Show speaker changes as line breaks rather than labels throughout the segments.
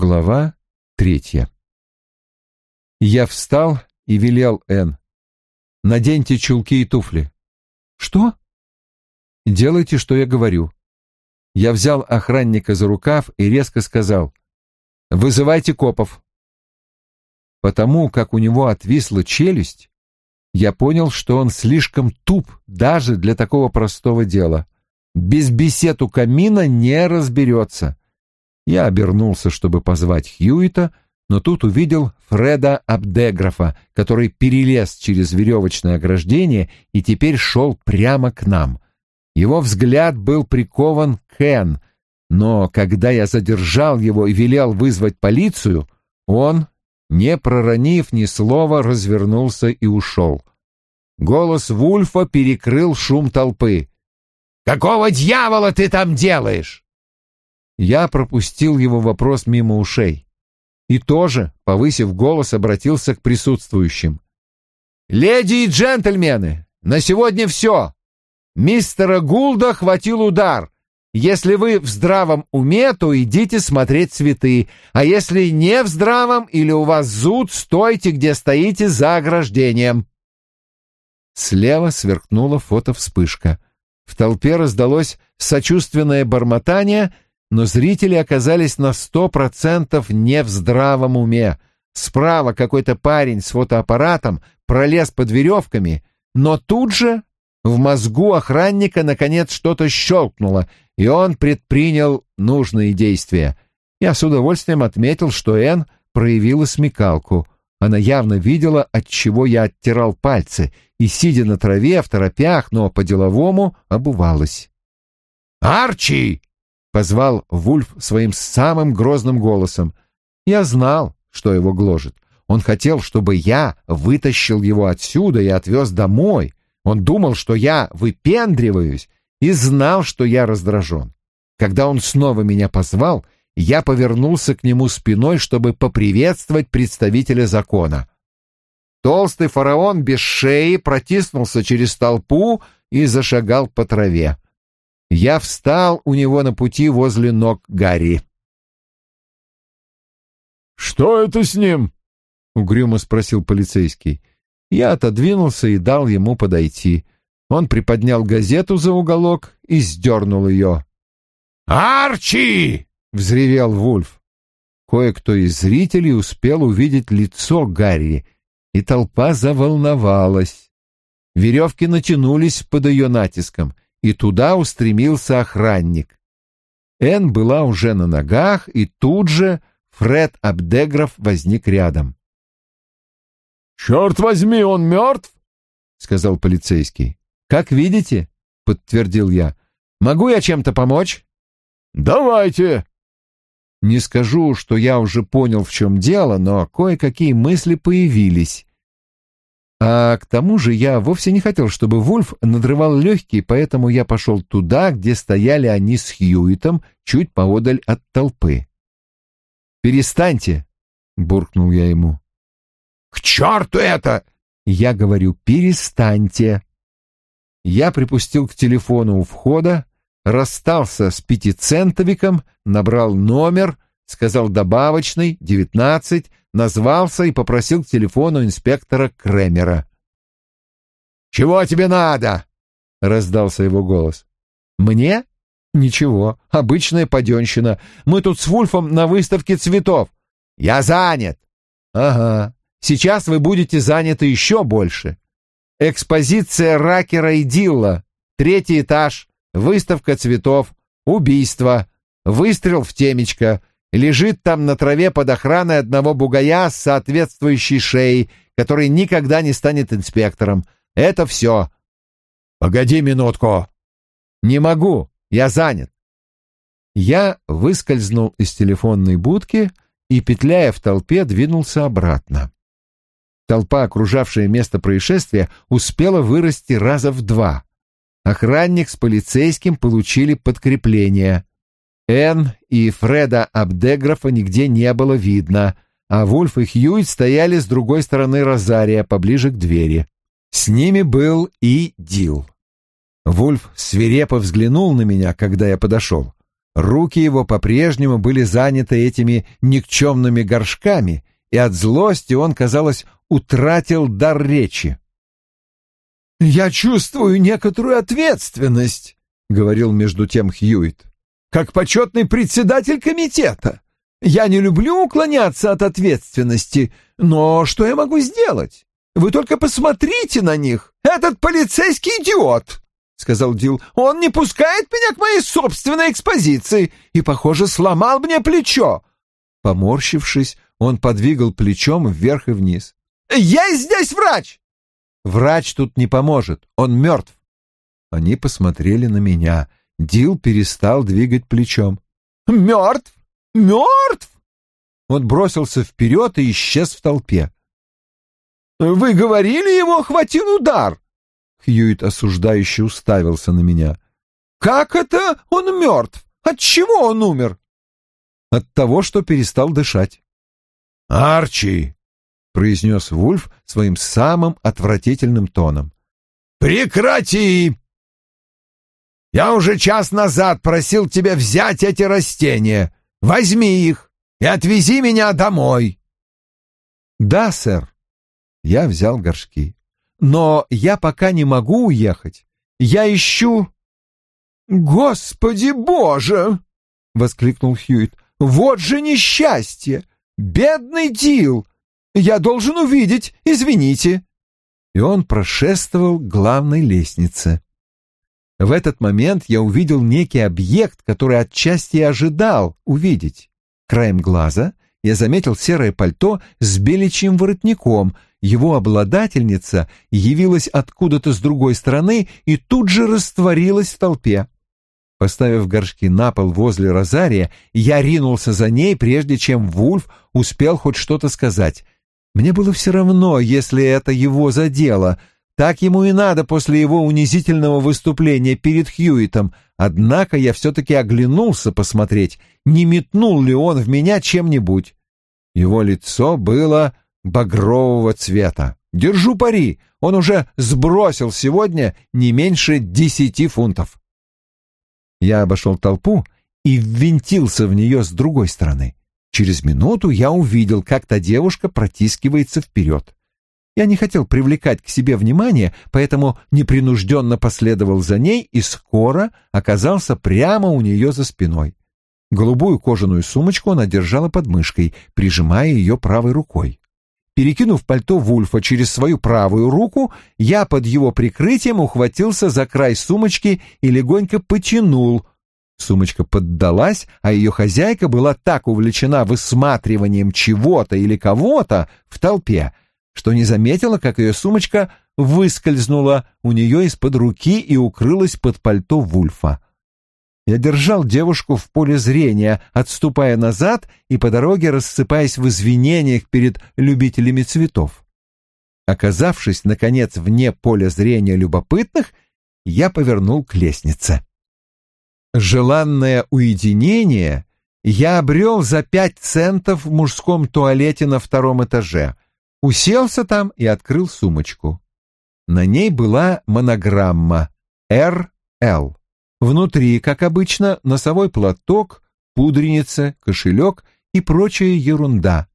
Глава третья. Я встал и велел Энн. «Наденьте чулки и туфли». «Что?» «Делайте, что я говорю». Я взял охранника за рукав и резко сказал. «Вызывайте копов». Потому как у него отвисла челюсть, я понял, что он слишком туп даже для такого простого дела. Без бесед у камина не разберется. Я обернулся, чтобы позвать Хьюита, но тут увидел Фреда Абдеграфа, который перелез через веревочное ограждение и теперь шел прямо к нам. Его взгляд был прикован к Эн, но когда я задержал его и велел вызвать полицию, он, не проронив ни слова, развернулся и ушел. Голос Вульфа перекрыл шум толпы. «Какого дьявола ты там делаешь?» Я пропустил его вопрос мимо ушей и тоже, повысив голос, обратился к присутствующим. «Леди и джентльмены, на сегодня все. Мистера Гулда хватил удар. Если вы в здравом уме, то идите смотреть цветы, а если не в здравом или у вас зуд, стойте, где стоите за ограждением». Слева сверкнула фотовспышка. В толпе раздалось сочувственное бормотание — но зрители оказались на сто процентов не в здравом уме. Справа какой-то парень с фотоаппаратом пролез под веревками, но тут же в мозгу охранника наконец что-то щелкнуло, и он предпринял нужные действия. Я с удовольствием отметил, что Энн проявила смекалку. Она явно видела, от чего я оттирал пальцы, и, сидя на траве, в торопях, но по-деловому, обувалась. «Арчи!» — позвал Вульф своим самым грозным голосом. Я знал, что его гложет. Он хотел, чтобы я вытащил его отсюда и отвез домой. Он думал, что я выпендриваюсь, и знал, что я раздражен. Когда он снова меня позвал, я повернулся к нему спиной, чтобы поприветствовать представителя закона. Толстый фараон без шеи протиснулся через толпу и зашагал по траве. Я встал у него на пути возле ног Гарри.
«Что это с ним?» — угрюмо спросил полицейский.
Я отодвинулся и дал ему подойти. Он приподнял газету за уголок и сдернул ее.
«Арчи!» — взревел Вульф.
Кое-кто из зрителей успел увидеть лицо Гарри, и толпа заволновалась. Веревки натянулись под ее натиском — и туда устремился охранник. Эн была уже на ногах, и тут же Фред Абдеграф возник рядом.
«Черт возьми, он мертв?» — сказал полицейский.
«Как видите», — подтвердил я. «Могу я чем-то помочь?»
«Давайте!»
Не скажу, что я уже понял, в чем дело, но кое-какие мысли появились. А к тому же я вовсе не хотел, чтобы Вульф надрывал легкие, поэтому я пошел туда, где стояли они с Хьюитом, чуть поодаль от толпы. «Перестаньте!» — буркнул я ему.
«К черту это!»
Я говорю «перестаньте!» Я припустил к телефону у входа, расстался с пятицентовиком, набрал номер, сказал добавочный, девятнадцать, назвался и попросил к телефону инспектора Кремера.
«Чего тебе надо?»
— раздался его голос. «Мне? Ничего, обычная паденщина. Мы тут с Вульфом на выставке цветов. Я занят». «Ага, сейчас вы будете заняты еще больше. Экспозиция Ракера и Дилла, третий этаж, выставка цветов, убийство, выстрел в темечко, лежит там на траве под охраной одного бугая с соответствующей шеей, который никогда не станет инспектором. Это все.
Погоди минутку.
Не могу, я занят. Я выскользнул из телефонной будки и, петляя в толпе, двинулся обратно. Толпа, окружавшая место происшествия, успела вырасти раза в два. Охранник с полицейским получили подкрепление. Энн и Фреда Абдеграфа нигде не было видно, а Вульф и Хьюит стояли с другой стороны розария, поближе к двери. С ними был и Дил. Вульф свирепо взглянул на меня, когда я подошел. Руки его по-прежнему были заняты этими никчемными горшками, и от злости он, казалось, утратил дар речи.
«Я чувствую некоторую ответственность», — говорил между тем Хьюит, — «как почетный председатель комитета. Я не люблю уклоняться от ответственности, но что я могу сделать? Вы только посмотрите на них. Этот полицейский идиот!» — сказал Дил. «Он не пускает меня к моей собственной экспозиции и, похоже, сломал мне плечо».
Поморщившись, он подвигал плечом вверх и вниз.
«Я здесь врач!»
«Врач тут не поможет, он мертв». Они посмотрели на меня. Дил перестал двигать плечом.
«Мертв? Мертв?»
Он бросился вперед и исчез в толпе.
«Вы говорили, его хватил удар?»
Хьюит осуждающе уставился на меня.
«Как это он мертв? От чего он умер?»
«От того, что перестал дышать».
«Арчи!» — произнес Вульф своим самым отвратительным тоном. «Прекрати! Я уже час назад просил тебя взять эти растения. Возьми их и отвези меня домой».
«Да, сэр», я взял горшки. «Но я пока не могу уехать. Я ищу...»
«Господи боже!» — воскликнул Хьюит. «Вот же несчастье! Бедный Дил! Я должен увидеть, извините!»
И он прошествовал к главной лестнице. В этот момент я увидел некий объект, который отчасти ожидал увидеть. Краем глаза я заметил серое пальто с беличьим воротником — его обладательница явилась откуда-то с другой стороны и тут же растворилась в толпе. Поставив горшки на пол возле розария, я ринулся за ней, прежде чем Вульф успел хоть что-то сказать. Мне было все равно, если это его задело. Так ему и надо после его унизительного выступления перед Хьюитом. Однако я все-таки оглянулся посмотреть, не метнул ли он в меня чем-нибудь. Его лицо было багрового цвета. Держу пари, он уже сбросил сегодня не меньше десяти фунтов. Я обошел толпу и ввинтился в нее с другой стороны. Через минуту я увидел, как та девушка протискивается вперед. Я не хотел привлекать к себе внимание, поэтому непринужденно последовал за ней и скоро оказался прямо у нее за спиной. Голубую кожаную сумочку она держала под мышкой, прижимая ее правой рукой. Перекинув пальто Вульфа через свою правую руку, я под его прикрытием ухватился за край сумочки и легонько потянул. Сумочка поддалась, а ее хозяйка была так увлечена высматриванием чего-то или кого-то в толпе, что не заметила, как ее сумочка выскользнула у нее из-под руки и укрылась под пальто Вульфа. Я держал девушку в поле зрения, отступая назад и по дороге рассыпаясь в извинениях перед любителями цветов. Оказавшись, наконец, вне поля зрения любопытных, я повернул к лестнице. Желанное уединение я обрел за пять центов в мужском туалете на втором этаже, уселся там и открыл сумочку. На ней была монограмма «РЛ». Внутри, как обычно, носовой платок, пудреница, кошелек и прочая ерунда.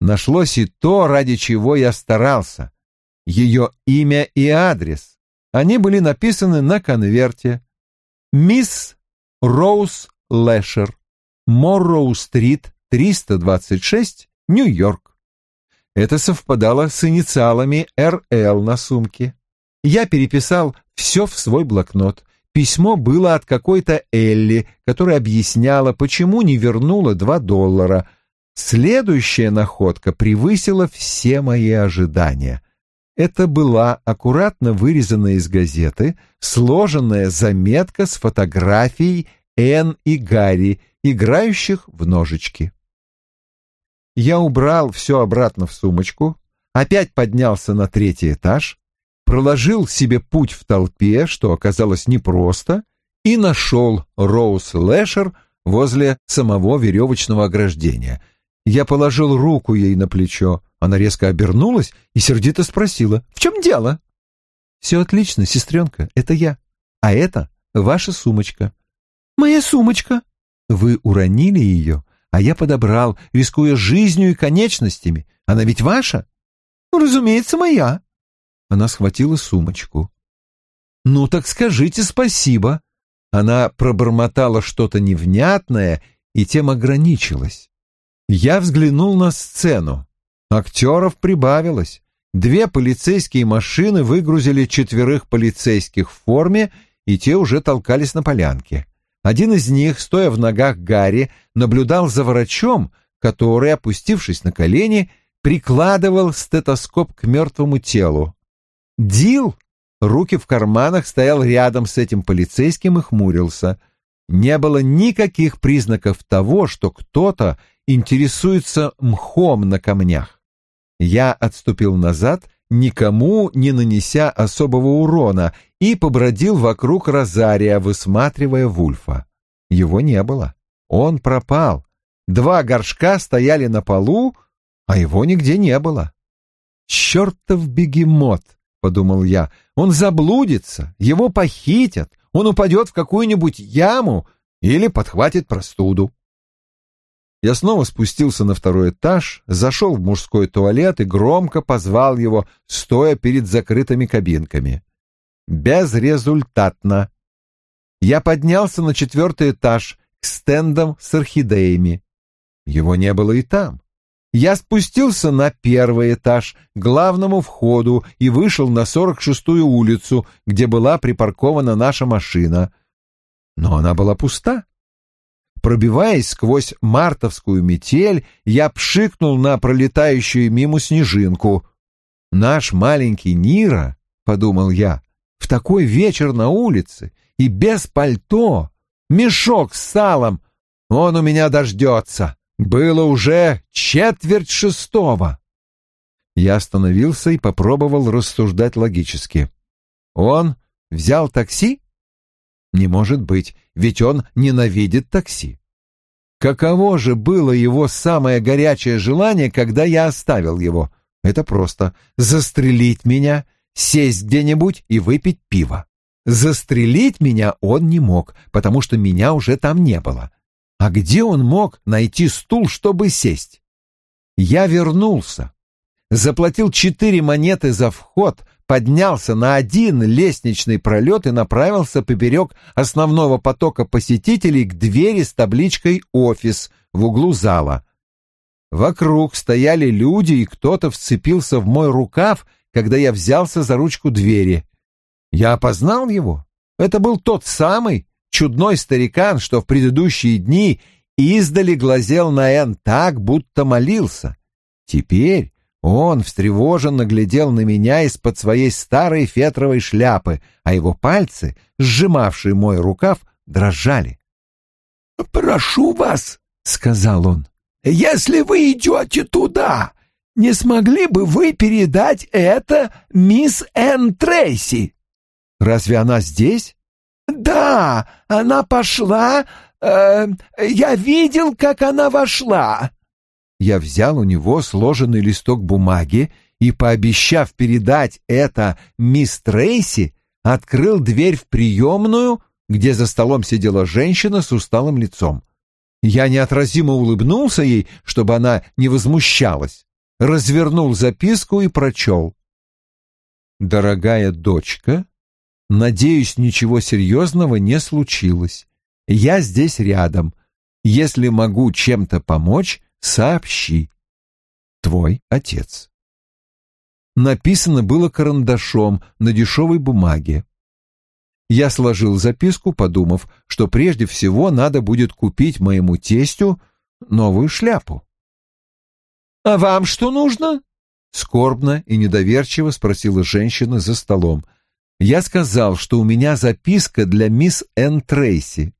Нашлось и то, ради чего я старался. Ее имя и адрес. Они были написаны на конверте. «Мисс Роуз Лэшер, Морроу-стрит, 326, Нью-Йорк». Это совпадало с инициалами РЛ на сумке. Я переписал все в свой блокнот, Письмо было от какой-то Элли, которая объясняла, почему не вернула два доллара. Следующая находка превысила все мои ожидания. Это была аккуратно вырезанная из газеты, сложенная заметка с фотографией Энн и Гарри, играющих в ножички. Я убрал все обратно в сумочку, опять поднялся на третий этаж, проложил себе путь в толпе, что оказалось непросто, и нашел Роуз Лэшер возле самого веревочного ограждения. Я положил руку ей на плечо. Она резко обернулась и сердито спросила, «В чем дело?» «Все отлично, сестренка, это я. А это ваша сумочка».
«Моя сумочка?»
Вы уронили ее, а я подобрал, рискуя жизнью и конечностями. Она ведь ваша?
Разумеется, моя.
Она схватила сумочку. Ну так скажите спасибо. Она пробормотала что-то невнятное и тем ограничилась. Я взглянул на сцену. Актеров прибавилось. Две полицейские машины выгрузили четверых полицейских в форме, и те уже толкались на полянке. Один из них, стоя в ногах Гарри, наблюдал за врачом, который, опустившись на колени, прикладывал стетоскоп к мертвому телу. Дил, руки в карманах, стоял рядом с этим полицейским и хмурился. Не было никаких признаков того, что кто-то интересуется мхом на камнях. Я отступил назад, никому не нанеся особого урона, и побродил вокруг Розария, высматривая Вульфа. Его не было. Он пропал. Два горшка стояли на полу, а его нигде не было. «Чертов бегемот!» — подумал я. «Он заблудится, его похитят, он упадет в какую-нибудь яму или подхватит простуду». Я снова спустился на второй этаж, зашел в мужской туалет и громко позвал его, стоя перед закрытыми кабинками. Безрезультатно. Я поднялся на четвертый этаж к стендам с орхидеями. Его не было и там. Я спустился на первый этаж, к главному входу, и вышел на 46-ю улицу, где была припаркована наша машина. Но она была пуста. Пробиваясь сквозь мартовскую метель, я пшикнул на пролетающую мимо снежинку. «Наш маленький Нира», — подумал я, — «в такой вечер на улице и без пальто, мешок с салом, он у меня дождется. Было уже четверть шестого». Я остановился и попробовал рассуждать логически. «Он взял такси?» Не может быть, ведь он ненавидит такси. Каково же было его самое горячее желание, когда я оставил его? Это просто застрелить меня, сесть где-нибудь и выпить пиво. Застрелить меня он не мог, потому что меня уже там не было. А где он мог найти стул, чтобы сесть? Я вернулся, заплатил четыре монеты за вход, поднялся на один лестничный пролет и направился поперек основного потока посетителей к двери с табличкой «Офис» в углу зала. Вокруг стояли люди, и кто-то вцепился в мой рукав, когда я взялся за ручку двери. Я опознал его. Это был тот самый чудной старикан, что в предыдущие дни издали глазел на Эн так, будто молился. Теперь он встревоженно глядел на меня из-под своей старой фетровой шляпы, а его пальцы, сжимавшие мой рукав, дрожали.
«Прошу вас», — сказал он, — «если вы идете туда, не смогли бы вы передать это мисс Энн Трейси?»
«Разве она здесь?»
«Да, она пошла. Э, я видел, как она вошла».
Я взял у него сложенный листок бумаги и, пообещав передать это мисс Трейси, открыл дверь в приемную, где за столом сидела женщина с усталым лицом. Я неотразимо улыбнулся ей, чтобы она не возмущалась, развернул записку и прочел. «Дорогая дочка, надеюсь, ничего серьезного не случилось. Я здесь рядом. Если могу чем-то помочь, сообщи. Твой отец. Написано было карандашом на дешевой бумаге. Я сложил записку, подумав, что прежде всего надо будет купить моему тестю новую шляпу.
«А вам что нужно?»
— скорбно и недоверчиво спросила женщина за столом. Я сказал, что у меня записка для мисс Энн Трейси.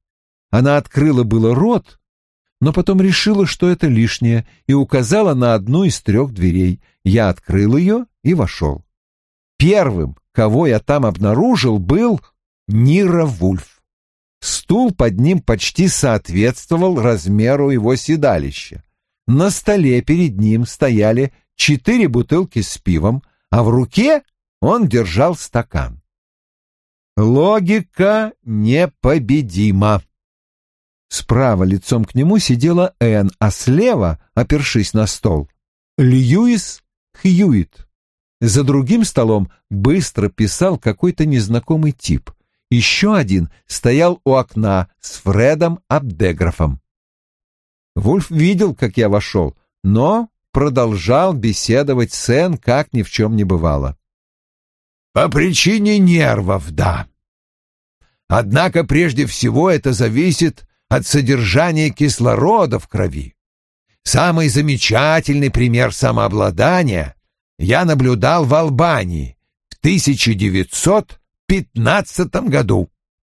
Она открыла было рот, но потом решила, что это лишнее, и указала на одну из трех дверей. Я открыл ее и вошел. Первым, кого я там обнаружил, был Нира Вульф. Стул под ним почти соответствовал размеру его седалища. На столе перед ним стояли четыре бутылки с пивом, а в руке он держал стакан. Логика непобедима. Справа лицом к нему сидела Энн, а слева, опершись на стол, Льюис Хьюит. За другим столом быстро писал какой-то незнакомый тип. Еще один стоял у окна с Фредом Абдеграфом. Вульф видел, как я вошел, но продолжал беседовать с Энн, как ни в чем не бывало.
«По причине нервов, да. Однако прежде всего это зависит от содержания кислорода в крови. Самый замечательный пример самообладания я наблюдал в Албании в 1915 году.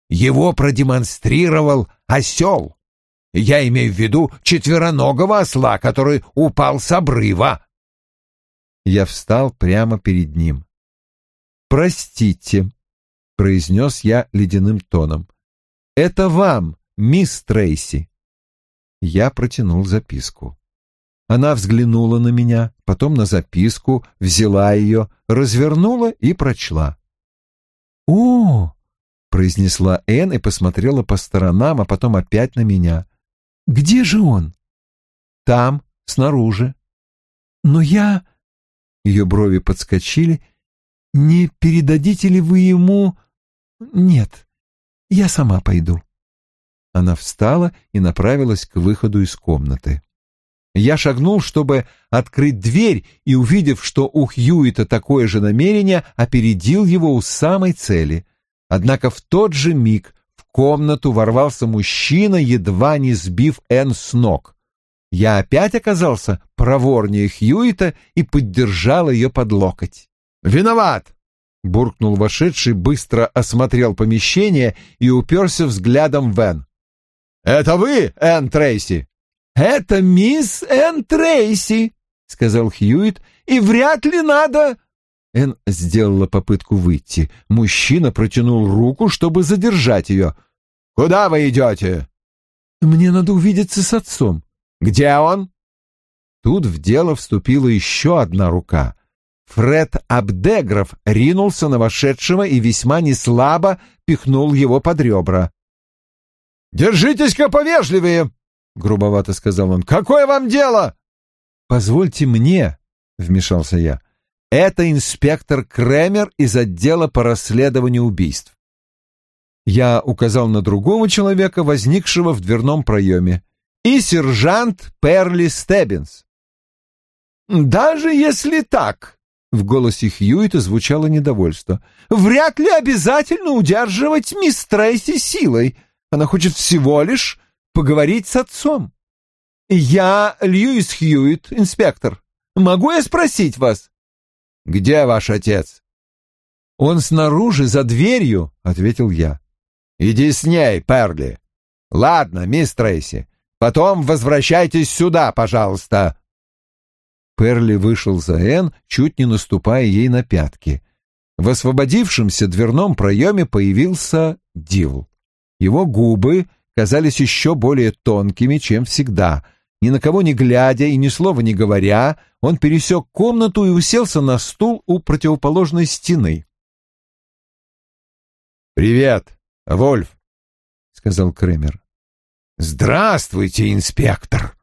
Его продемонстрировал осел. Я имею в виду четвероногого осла, который упал с обрыва.
Я встал прямо перед ним. «Простите», — произнес я ледяным тоном. «Это вам, мисс Трейси». Я протянул записку. Она взглянула на меня, потом на записку, взяла ее, развернула и прочла. «О!» — произнесла Энн и посмотрела по сторонам, а потом опять на меня. «Где же он?» «Там, снаружи». «Но я...» — ее брови подскочили. «Не передадите ли вы ему...» «Нет, я сама пойду». Она встала и направилась к выходу из комнаты. Я шагнул, чтобы открыть дверь, и, увидев, что у Хьюита такое же намерение, опередил его у самой цели. Однако в тот же миг в комнату ворвался мужчина, едва не сбив Энн с ног. Я опять оказался проворнее Хьюита и поддержал ее под локоть.
«Виноват!»
— буркнул вошедший, быстро осмотрел помещение и уперся взглядом в Энн.
«Это вы, Энн Трейси?»
«Это мисс Энн Трейси», — сказал Хьюит, — «и вряд ли надо...»
Энн сделала попытку выйти. Мужчина протянул руку, чтобы задержать ее.
«Куда вы идете?»
«Мне надо увидеться с отцом».
«Где он?»
Тут в дело вступила еще одна рука. Фред Абдегров ринулся на вошедшего и весьма неслабо пихнул его под ребра.
«Держитесь-ка повежливее!» — грубовато сказал он. «Какое вам дело?»
«Позвольте мне», — вмешался я. «Это инспектор Кремер из отдела по расследованию убийств». Я указал на другого человека, возникшего в дверном проеме, и сержант Перли Стеббинс.
«Даже если так», — в голосе Хьюита звучало недовольство, «вряд ли обязательно удерживать мисс Трейси силой. Она хочет всего лишь поговорить с отцом. Я Льюис Хьюит, инспектор. Могу я спросить вас?
Где ваш отец?
Он снаружи, за дверью, ответил я.
Иди с ней, Перли. Ладно, мисс Трейси. Потом возвращайтесь сюда, пожалуйста.
Перли вышел за Энн, чуть не наступая ей на пятки. В освободившемся дверном проеме появился Дил. Его губы казались еще более тонкими, чем всегда. Ни на кого не глядя и ни слова не говоря, он пересек комнату и уселся на стул у противоположной стены.
«Привет, Вольф», — сказал Кремер.
«Здравствуйте, инспектор!»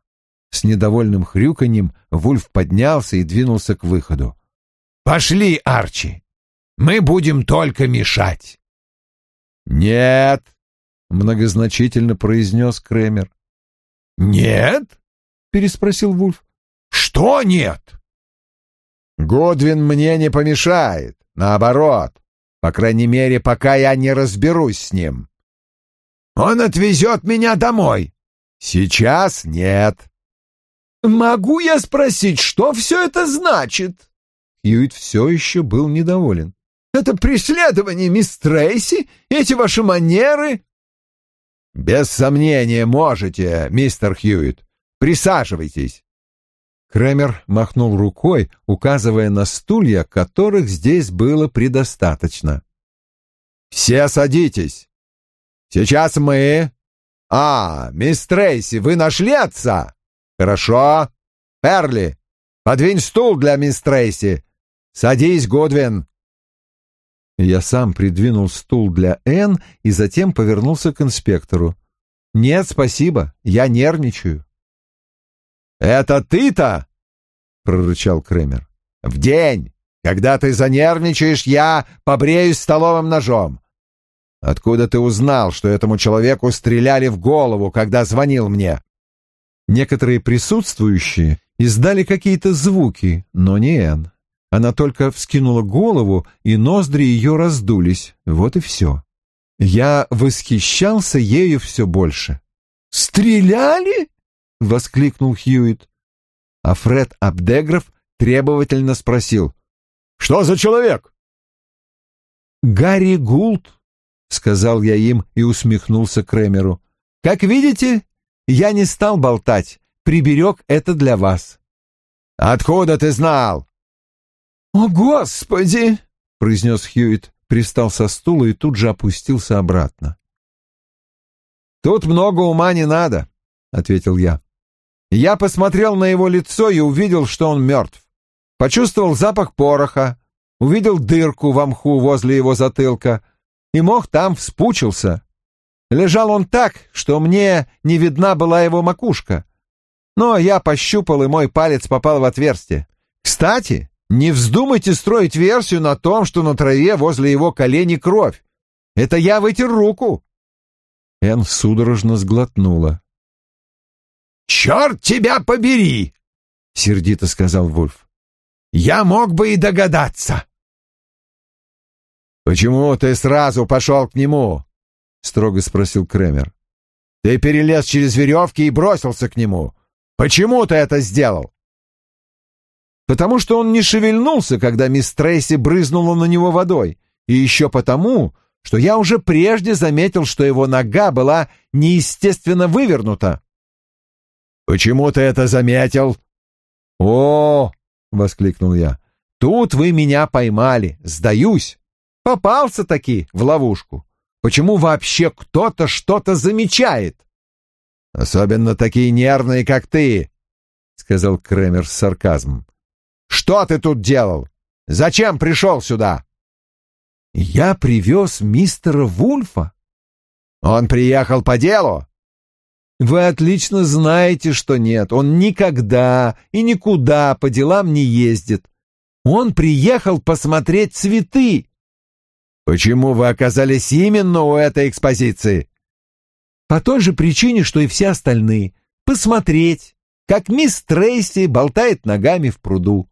С недовольным хрюканьем Вульф поднялся и двинулся к выходу.
«Пошли, Арчи! Мы будем только мешать!»
«Нет!» — многозначительно произнес Кремер.
«Нет?» — переспросил Вульф. «Что нет?»
«Годвин мне не помешает. Наоборот. По крайней мере, пока я не разберусь с ним».
«Он отвезет меня домой».
«Сейчас нет».
«Могу я спросить, что все это значит?»
Хьюит все еще был недоволен.
«Это преследование, мисс Трейси? Эти ваши манеры?»
«Без сомнения можете, мистер Хьюит. Присаживайтесь».
Кремер махнул рукой, указывая на стулья, которых здесь было предостаточно.
«Все садитесь. Сейчас мы...» «А, мисс Трейси, вы нашли отца?» «Хорошо. Перли, подвинь стул для мисс Трейси. Садись, Годвин.
Я сам придвинул стул для Энн и затем повернулся к инспектору. Нет, спасибо, я нервничаю.
«Это ты-то?» — прорычал Кремер. «В день, когда ты занервничаешь, я побреюсь столовым ножом. Откуда ты узнал, что этому человеку стреляли в голову, когда звонил мне?»
Некоторые присутствующие издали какие-то звуки, но не Энн. Она только вскинула голову, и ноздри ее раздулись. Вот и все. Я восхищался ею все больше.
«Стреляли?» — воскликнул Хьюит.
А Фред Абдегров требовательно спросил.
«Что за человек?»
«Гарри Гулт», — сказал я им и усмехнулся Кремеру. «Как видите, я не стал болтать, приберег это для вас».
«Откуда ты знал?»
«О, Господи!» — произнес Хьюит, пристал со стула и тут же опустился обратно.
«Тут много ума не надо», — ответил я. Я посмотрел на его лицо и увидел, что он мертв. Почувствовал запах пороха, увидел дырку в мху возле его затылка, и мох там вспучился. Лежал он так, что мне не видна была его макушка. Но я пощупал, и мой палец попал в отверстие. Кстати, не вздумайте строить версию на том, что на траве возле его коленей кровь. Это я вытер руку. Эн судорожно сглотнула.
«Черт тебя побери!» — сердито сказал Вульф. «Я мог бы и догадаться». «Почему ты сразу пошел к нему?» — строго спросил Кремер. «Ты перелез через веревки и бросился к нему. Почему ты это сделал?»
«Потому что он не шевельнулся, когда мисс Трейси брызнула на него водой, и еще потому, что я уже прежде заметил, что его нога была неестественно вывернута.
«Почему ты это заметил?»
«О!» — воскликнул я. «Тут вы меня поймали, сдаюсь. Попался таки в ловушку. Почему вообще кто-то что-то замечает?»
«Особенно такие нервные, как ты», — сказал Кремер с сарказмом. «Что ты тут делал? Зачем пришел сюда?»
«Я привез мистера Вульфа».
«Он приехал по делу?»
Вы отлично знаете, что нет. Он никогда и никуда по делам не ездит. Он приехал посмотреть цветы.
Почему вы оказались именно у этой экспозиции?
По той же причине, что и все остальные. Посмотреть, как мисс Трейси болтает ногами в пруду.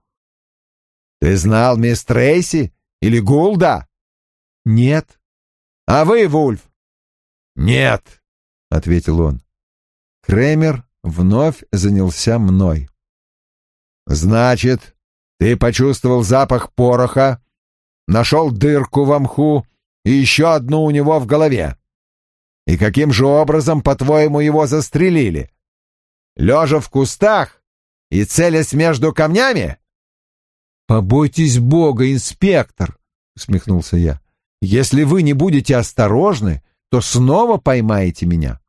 Ты знал мисс Трейси или Гулда?
Нет.
А вы, Вульф?
Нет, ответил он. Кремер вновь занялся мной.
«Значит, ты почувствовал запах пороха, нашел дырку в мху и еще одну у него в голове. И каким же образом, по-твоему, его застрелили? Лежа в кустах и целясь между камнями?»
«Побойтесь Бога, инспектор!» — усмехнулся я. «Если вы не будете осторожны, то снова поймаете меня».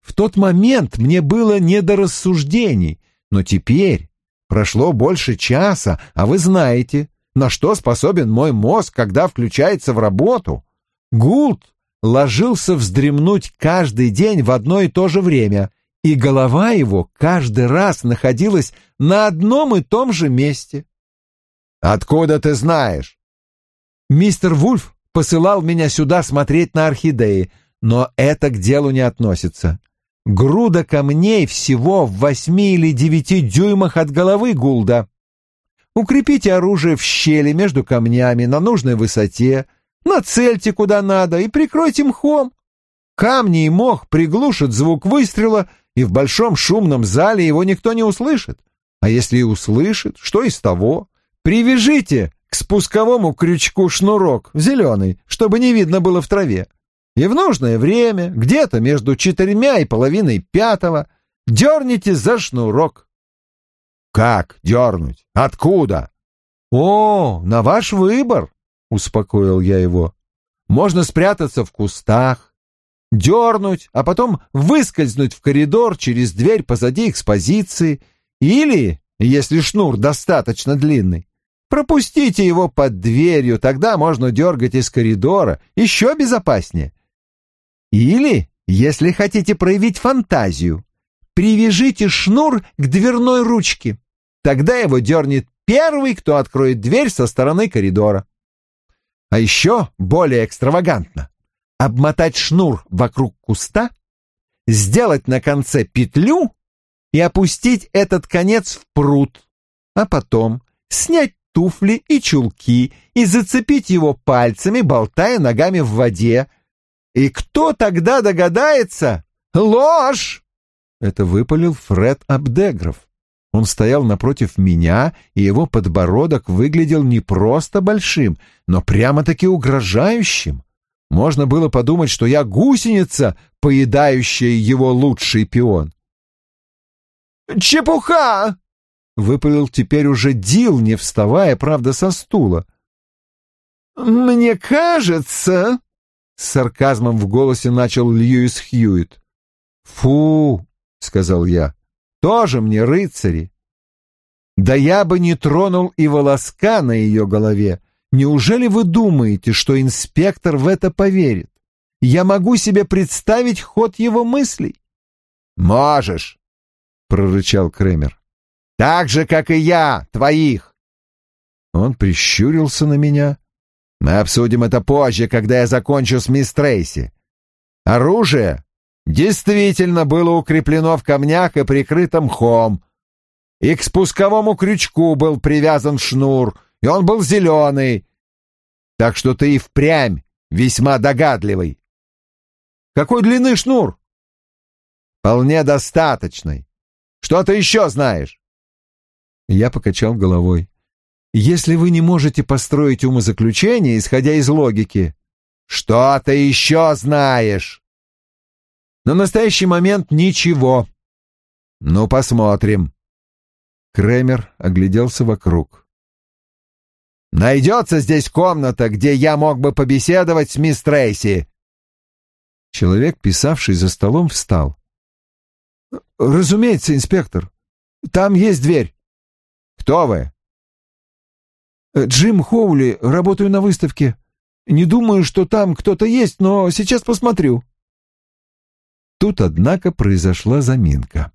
В тот момент мне было не до рассуждений, но теперь прошло больше часа, а вы знаете, на что способен мой мозг, когда включается в работу. Гулт ложился вздремнуть каждый день в одно и то же время, и голова его каждый раз находилась на одном и том же месте.
«Откуда ты знаешь?»
«Мистер Вульф посылал меня сюда смотреть на орхидеи, но это к делу не относится груда камней всего в восьми или девяти дюймах от головы Гулда. Укрепите оружие в щели между камнями на нужной высоте, нацельте куда надо и прикройте мхом. Камни и мох приглушат звук выстрела, и в большом шумном зале его никто не услышит. А если и услышит, что из того? Привяжите к спусковому крючку шнурок, зеленый, чтобы не видно было в траве. И в нужное время, где-то между четырьмя и половиной пятого, дерните за шнурок.
Как дернуть? Откуда?
О, на ваш выбор, успокоил я его. Можно спрятаться в кустах, дернуть, а потом выскользнуть в коридор через дверь позади экспозиции или, если шнур достаточно длинный, пропустите его под дверью, тогда можно дергать из коридора, еще безопаснее. Или,
Если хотите проявить фантазию, привяжите шнур к дверной ручке. Тогда его дернет первый, кто откроет дверь со стороны коридора. А еще более экстравагантно обмотать шнур вокруг куста, сделать на конце петлю и опустить этот конец в пруд, а потом снять туфли и чулки и зацепить его пальцами, болтая ногами в воде. И кто тогда догадается? Ложь! Это выпалил Фред Абдегров. Он стоял напротив меня, и его подбородок выглядел не просто большим, но прямо-таки угрожающим. Можно было подумать, что я гусеница, поедающая его лучший пион. «Чепуха!» — выпалил теперь уже Дил, не вставая, правда, со стула. «Мне кажется...» — с сарказмом в голосе начал Льюис Хьюит. «Фу!» — сказал я. «Тоже мне рыцари!» «Да я бы не тронул и волоска на ее голове, Неужели вы думаете, что инспектор в это поверит? Я могу себе представить ход его мыслей. Можешь, прорычал Кремер. Так же, как и я, твоих. Он прищурился на меня. Мы обсудим это позже, когда я закончу с мисс Трейси. Оружие действительно было укреплено в камнях и прикрыто мхом. И к спусковому крючку был привязан шнур — и он был зеленый. Так что ты и впрямь весьма догадливый. Какой длины шнур? Вполне достаточный. Что ты еще знаешь? Я покачал головой. Если вы не можете построить умозаключение, исходя из логики, что ты еще знаешь? На настоящий момент ничего. Ну, посмотрим. Кремер огляделся вокруг. Найдется здесь комната, где я мог бы побеседовать с мисс Трейси?» Человек, писавший за столом, встал. «Разумеется, инспектор. Там есть дверь». «Кто вы?» «Джим Хоули. Работаю на выставке. Не думаю, что там кто-то есть, но сейчас посмотрю». Тут, однако, произошла заминка.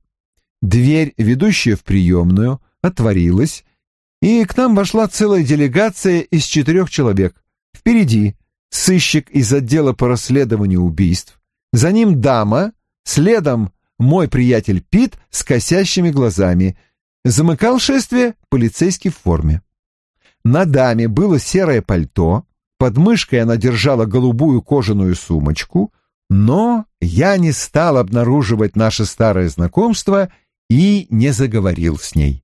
Дверь, ведущая в приемную, отворилась, и к нам вошла целая делегация из четырех человек. Впереди сыщик из отдела по расследованию убийств, за ним дама, следом мой приятель Пит с косящими глазами. Замыкал шествие полицейский в форме. На даме было серое пальто, под мышкой она держала голубую кожаную сумочку, но я не стал обнаруживать наше старое знакомство и не заговорил с ней.